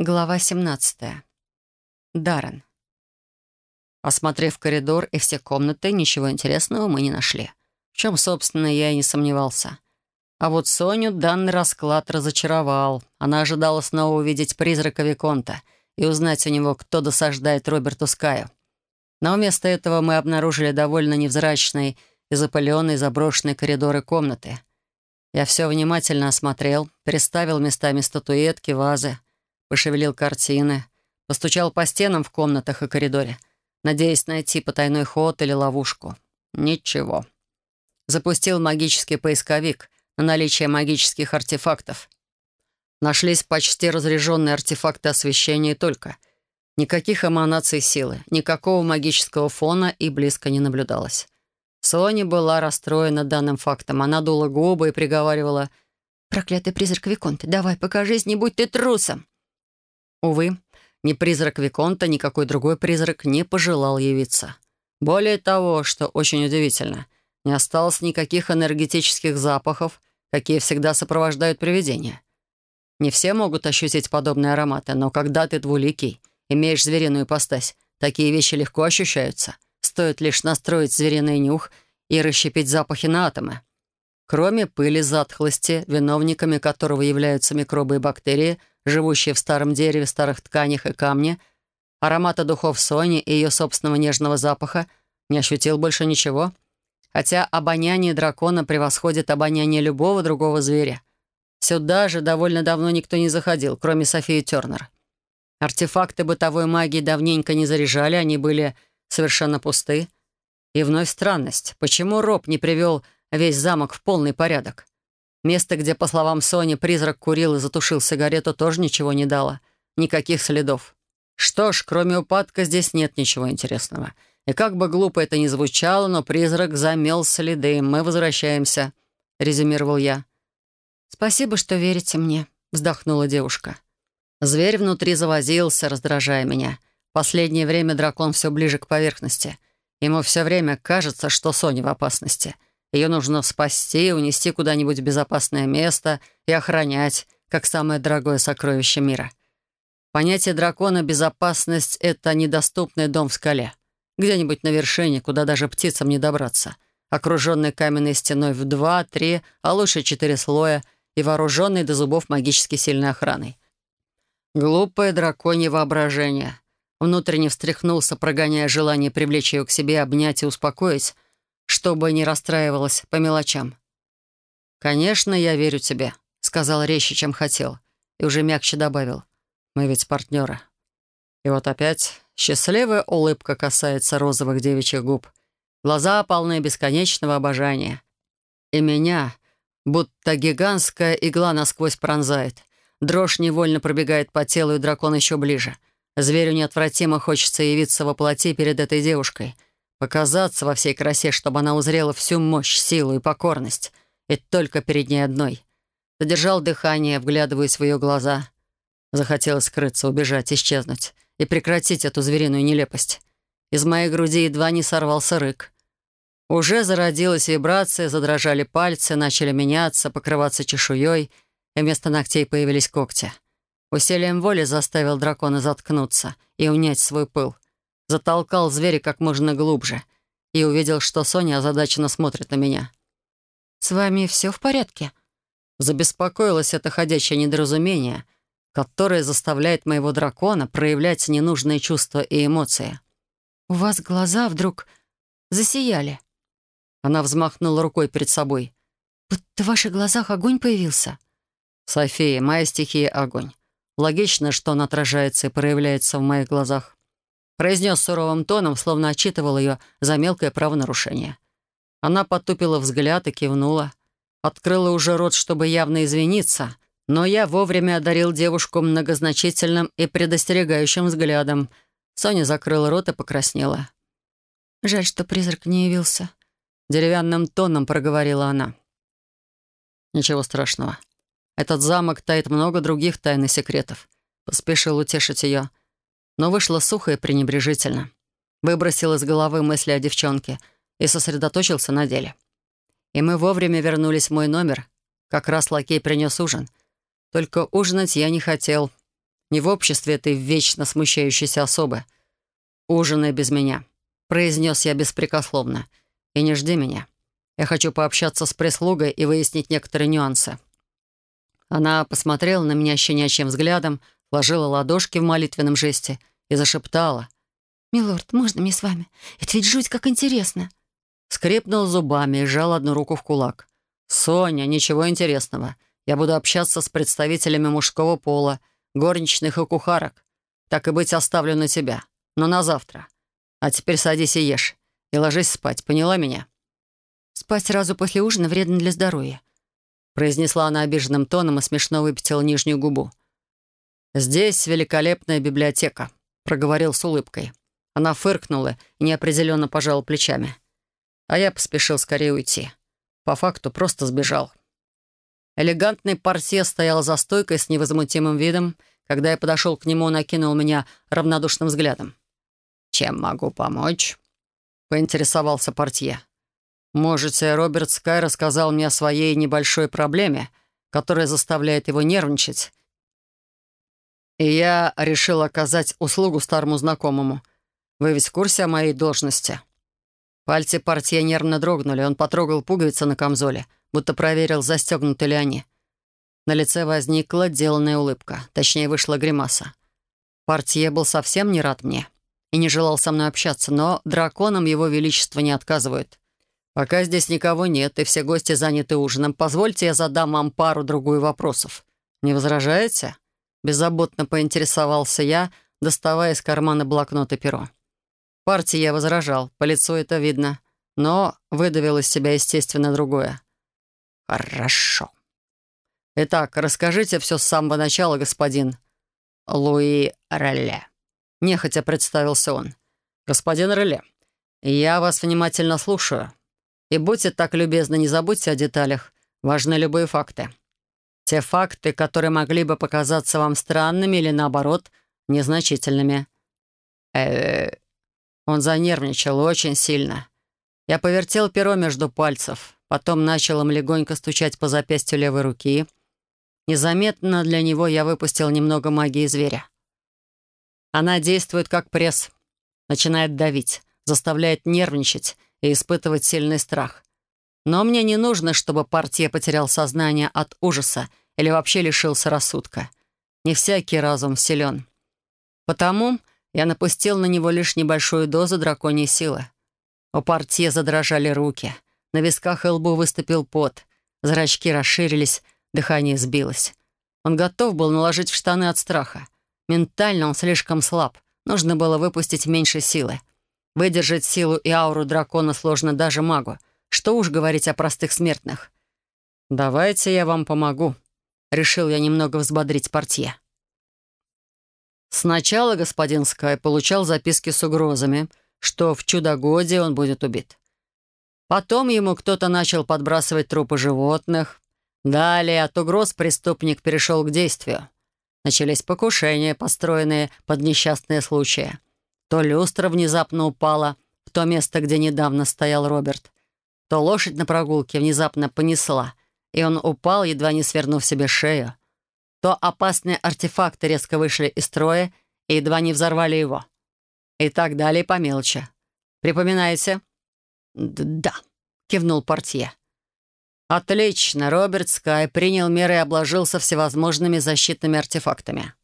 Глава 17. Даррен. Осмотрев коридор и все комнаты, ничего интересного мы не нашли. В чем, собственно, я и не сомневался. А вот Соню данный расклад разочаровал. Она ожидала снова увидеть призрака Виконта и узнать у него, кто досаждает Роберту Скаю. Но вместо этого мы обнаружили довольно невзрачные и запыленные заброшенные коридоры комнаты. Я все внимательно осмотрел, переставил местами статуэтки, вазы, пошевелил картины, постучал по стенам в комнатах и коридоре, надеясь найти потайной ход или ловушку. Ничего. Запустил магический поисковик на наличие магических артефактов. Нашлись почти разряженные артефакты освещения только. Никаких эманаций силы, никакого магического фона и близко не наблюдалось. Соня была расстроена данным фактом. Она дула губы и приговаривала «Проклятый призрак Виконта, давай, покажись, не будь ты трусом!» Увы, ни призрак Виконта, ни какой другой призрак не пожелал явиться. Более того, что очень удивительно, не осталось никаких энергетических запахов, какие всегда сопровождают привидения. Не все могут ощутить подобные ароматы, но когда ты двуликий, имеешь звериную ипостась, такие вещи легко ощущаются. Стоит лишь настроить звериный нюх и расщепить запахи на атомы. Кроме пыли затхлости, виновниками которого являются микробы и бактерии – живущие в старом дереве, старых тканях и камне, аромата духов Сони и ее собственного нежного запаха, не ощутил больше ничего. Хотя обоняние дракона превосходит обоняние любого другого зверя. Сюда же довольно давно никто не заходил, кроме Софии Тернер. Артефакты бытовой магии давненько не заряжали, они были совершенно пусты. И вновь странность. Почему Роб не привел весь замок в полный порядок? Место, где, по словам Сони, призрак курил и затушил сигарету, тоже ничего не дало. Никаких следов. Что ж, кроме упадка здесь нет ничего интересного. И как бы глупо это ни звучало, но призрак замел следы. Мы возвращаемся, — резюмировал я. «Спасибо, что верите мне», — вздохнула девушка. Зверь внутри завозился, раздражая меня. Последнее время дракон все ближе к поверхности. Ему все время кажется, что Соня в опасности — ее нужно спасти, унести куда-нибудь в безопасное место и охранять, как самое дорогое сокровище мира. Понятие дракона «безопасность» — это недоступный дом в скале. Где-нибудь на вершине, куда даже птицам не добраться. Окруженный каменной стеной в два, три, а лучше четыре слоя и вооруженный до зубов магически сильной охраной. Глупое драконье воображение. Внутренне встряхнулся, прогоняя желание привлечь ее к себе, обнять и успокоить, чтобы не расстраивалась по мелочам. «Конечно, я верю тебе», — сказал резче, чем хотел, и уже мягче добавил. «Мы ведь партнеры». И вот опять счастливая улыбка касается розовых девичьих губ. Глаза полны бесконечного обожания. И меня, будто гигантская игла насквозь пронзает. Дрожь невольно пробегает по телу, и дракон еще ближе. Зверю неотвратимо хочется явиться во плоти перед этой девушкой — Показаться во всей красе, чтобы она узрела всю мощь, силу и покорность. И только перед ней одной. Задержал дыхание, вглядываясь в ее глаза. Захотелось скрыться, убежать, исчезнуть и прекратить эту звериную нелепость. Из моей груди едва не сорвался рык. Уже зародилась вибрация, задрожали пальцы, начали меняться, покрываться чешуей, и вместо ногтей появились когти. Усилием воли заставил дракона заткнуться и унять свой пыл затолкал зверя как можно глубже и увидел, что Соня озадаченно смотрит на меня. «С вами все в порядке?» Забеспокоилось это ходячее недоразумение, которое заставляет моего дракона проявлять ненужные чувства и эмоции. «У вас глаза вдруг засияли». Она взмахнула рукой перед собой. «Будто в ваших глазах огонь появился». «София, моя стихия — огонь. Логично, что он отражается и проявляется в моих глазах произнес суровым тоном, словно отчитывал ее за мелкое правонарушение. Она потупила взгляд и кивнула. Открыла уже рот, чтобы явно извиниться, но я вовремя одарил девушку многозначительным и предостерегающим взглядом. Соня закрыла рот и покраснела. «Жаль, что призрак не явился», — деревянным тоном проговорила она. «Ничего страшного. Этот замок таит много других тайн и секретов», — поспешил утешить ее но вышло сухо и пренебрежительно. Выбросил из головы мысли о девчонке и сосредоточился на деле. И мы вовремя вернулись в мой номер. Как раз лакей принес ужин. Только ужинать я не хотел. не в обществе этой вечно смущающейся особы. «Ужинай без меня», — произнес я беспрекословно. «И не жди меня. Я хочу пообщаться с прислугой и выяснить некоторые нюансы». Она посмотрела на меня щенячьим взглядом, ложила ладошки в молитвенном жесте и зашептала. «Милорд, можно мне с вами? Это ведь жуть как интересно!» Скрипнул зубами и сжал одну руку в кулак. «Соня, ничего интересного. Я буду общаться с представителями мужского пола, горничных и кухарок. Так и быть, оставлю на тебя. Но на завтра. А теперь садись и ешь. И ложись спать. Поняла меня?» «Спать сразу после ужина вредно для здоровья», произнесла она обиженным тоном и смешно выпятила нижнюю губу. «Здесь великолепная библиотека», — проговорил с улыбкой. Она фыркнула и неопределенно пожала плечами. А я поспешил скорее уйти. По факту просто сбежал. Элегантный портье стоял за стойкой с невозмутимым видом. Когда я подошел к нему, он окинул меня равнодушным взглядом. «Чем могу помочь?» — поинтересовался портье. «Можете, Роберт Скай рассказал мне о своей небольшой проблеме, которая заставляет его нервничать. И я решил оказать услугу старому знакомому. Вы ведь в курсе о моей должности?» Пальцы портье нервно дрогнули. Он потрогал пуговицы на камзоле, будто проверил, застегнуты ли они. На лице возникла деланная улыбка. Точнее, вышла гримаса. Портье был совсем не рад мне и не желал со мной общаться, но драконам его величество не отказывают. Пока здесь никого нет, и все гости заняты ужином, позвольте я задам вам пару-другую вопросов. Не возражаете?» Беззаботно поинтересовался я, доставая из кармана блокнот и перо. Партии я возражал, по лицу это видно, но выдавил из себя, естественно, другое. «Хорошо. Итак, расскажите все с самого начала, господин Луи Реле». Нехотя представился он. «Господин Реле, я вас внимательно слушаю. И будьте так любезны, не забудьте о деталях. Важны любые факты. Те факты, которые могли бы показаться вам странными или, наоборот, незначительными». «Э-э...» Он занервничал очень сильно. Я повертел перо между пальцев, потом начал им легонько стучать по запястью левой руки. Незаметно для него я выпустил немного магии зверя. Она действует как пресс, начинает давить, заставляет нервничать и испытывать сильный страх. Но мне не нужно, чтобы партия потерял сознание от ужаса или вообще лишился рассудка. Не всякий разум силен. Потому я напустил на него лишь небольшую дозу драконьей силы. У портье задрожали руки. На висках и лбу выступил пот. Зрачки расширились, дыхание сбилось. Он готов был наложить в штаны от страха. Ментально он слишком слаб. Нужно было выпустить меньше силы. Выдержать силу и ауру дракона сложно даже магу. Что уж говорить о простых смертных. «Давайте я вам помогу», — решил я немного взбодрить портье. Сначала господин Скай получал записки с угрозами, что в чудогоде он будет убит. Потом ему кто-то начал подбрасывать трупы животных. Далее от угроз преступник перешел к действию. Начались покушения, построенные под несчастные случаи. То люстра внезапно упала в то место, где недавно стоял Роберт, то лошадь на прогулке внезапно понесла, и он упал, едва не свернув себе шею то опасные артефакты резко вышли из строя и едва не взорвали его. И так далее по мелочи. Припоминаете? «Да», — кивнул портье. «Отлично. Роберт Скай принял меры и обложился всевозможными защитными артефактами.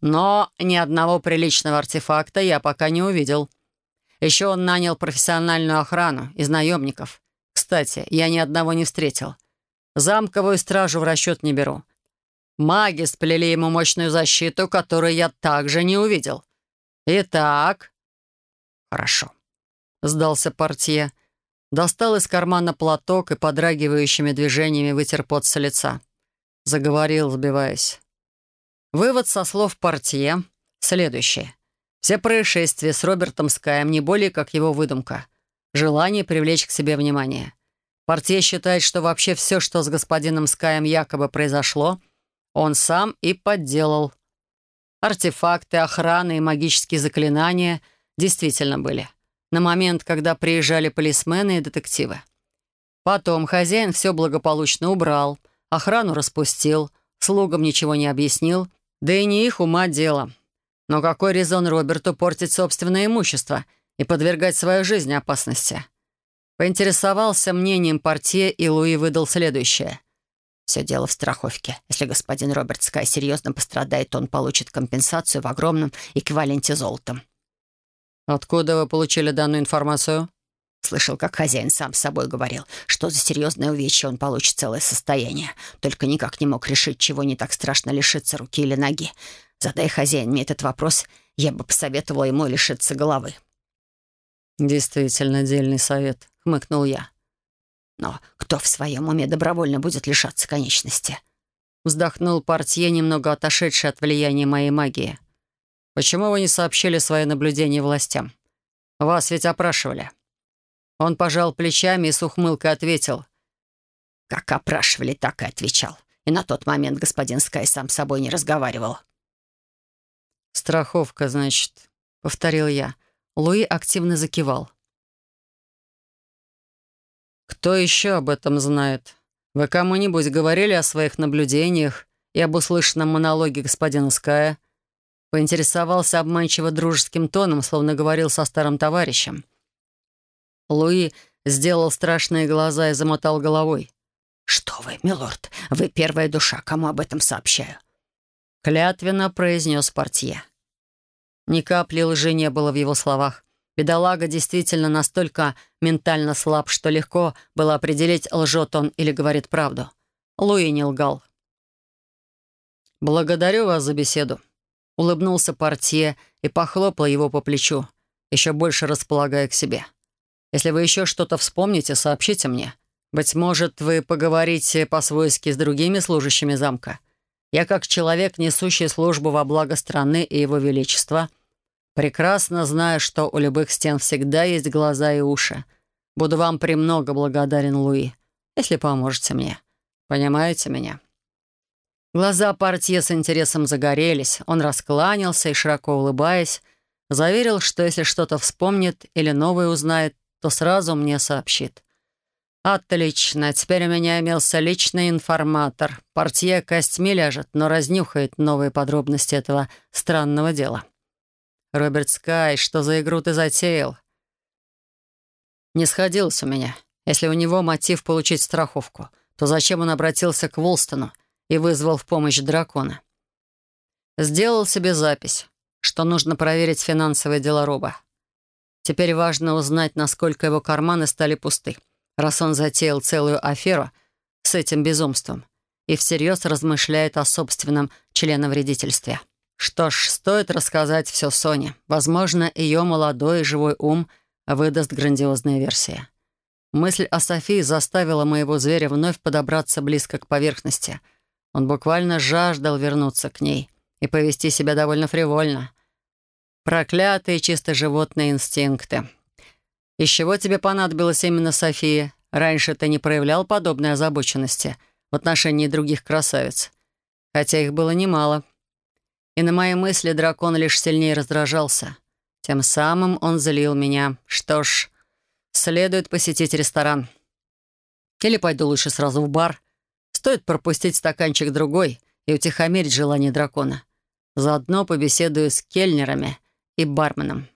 Но ни одного приличного артефакта я пока не увидел. Еще он нанял профессиональную охрану из наемников. Кстати, я ни одного не встретил. Замковую стражу в расчет не беру. Маги сплели ему мощную защиту, которую я также не увидел. Итак...» «Хорошо», — сдался портье. Достал из кармана платок и подрагивающими движениями вытер пот с лица. Заговорил, сбиваясь. Вывод со слов портье следующий. Все происшествия с Робертом Скаем не более как его выдумка. Желание привлечь к себе внимание. Портье считает, что вообще все, что с господином Скаем якобы произошло, он сам и подделал. Артефакты, охраны и магические заклинания действительно были. На момент, когда приезжали полисмены и детективы. Потом хозяин все благополучно убрал, охрану распустил, слугам ничего не объяснил Да и не их ума дело. Но какой резон Роберту портить собственное имущество и подвергать свою жизнь опасности? Поинтересовался мнением портье, и Луи выдал следующее. Все дело в страховке. Если господин Роберт Скай серьезно пострадает, он получит компенсацию в огромном эквиваленте золотом. «Откуда вы получили данную информацию?» Слышал, как хозяин сам с собой говорил, что за серьезное увечье он получит целое состояние. Только никак не мог решить, чего не так страшно лишиться руки или ноги. Задай хозяин мне этот вопрос, я бы посоветовала ему лишиться головы. «Действительно дельный совет», — хмыкнул я. «Но кто в своем уме добровольно будет лишаться конечности?» Вздохнул портье, немного отошедший от влияния моей магии. «Почему вы не сообщили свои наблюдения властям? Вас ведь опрашивали». Он пожал плечами и с ухмылкой ответил. «Как опрашивали, так и отвечал. И на тот момент господин Скай сам с собой не разговаривал». «Страховка, значит», — повторил я. Луи активно закивал. «Кто еще об этом знает? Вы кому-нибудь говорили о своих наблюдениях и об услышанном монологе господина Ская?» Поинтересовался обманчиво дружеским тоном, словно говорил со старым товарищем. Луи сделал страшные глаза и замотал головой. «Что вы, милорд, вы первая душа, кому об этом сообщаю?» Клятвенно произнес портье. Ни капли лжи не было в его словах. Бедолага действительно настолько ментально слаб, что легко было определить, лжет он или говорит правду. Луи не лгал. «Благодарю вас за беседу», — улыбнулся портье и похлопал его по плечу, еще больше располагая к себе. Если вы еще что-то вспомните, сообщите мне. Быть может, вы поговорите по-свойски с другими служащими замка. Я, как человек, несущий службу во благо страны и его величества, прекрасно знаю, что у любых стен всегда есть глаза и уши. Буду вам премного благодарен, Луи, если поможете мне. Понимаете меня?» Глаза партии с интересом загорелись. Он раскланялся и, широко улыбаясь, заверил, что если что-то вспомнит или новое узнает, то сразу мне сообщит. «Отлично. Теперь у меня имелся личный информатор. Портье костьми ляжет, но разнюхает новые подробности этого странного дела». «Роберт Скай, что за игру ты затеял?» «Не сходилось у меня. Если у него мотив получить страховку, то зачем он обратился к Волстону и вызвал в помощь дракона?» Сделал себе запись, что нужно проверить финансовые дела Роба. Теперь важно узнать, насколько его карманы стали пусты, раз он затеял целую аферу с этим безумством и всерьез размышляет о собственном членовредительстве. Что ж, стоит рассказать все Соне. Возможно, ее молодой и живой ум выдаст грандиозная версия. Мысль о Софии заставила моего зверя вновь подобраться близко к поверхности. Он буквально жаждал вернуться к ней и повести себя довольно фривольно. Проклятые чисто животные инстинкты. Из чего тебе понадобилась именно София? Раньше ты не проявлял подобной озабоченности в отношении других красавиц. Хотя их было немало. И на мои мысли дракон лишь сильнее раздражался. Тем самым он залил меня. Что ж, следует посетить ресторан. Или пойду лучше сразу в бар. Стоит пропустить стаканчик другой и утихомирить желание дракона. Заодно побеседую с кельнерами — и барменом.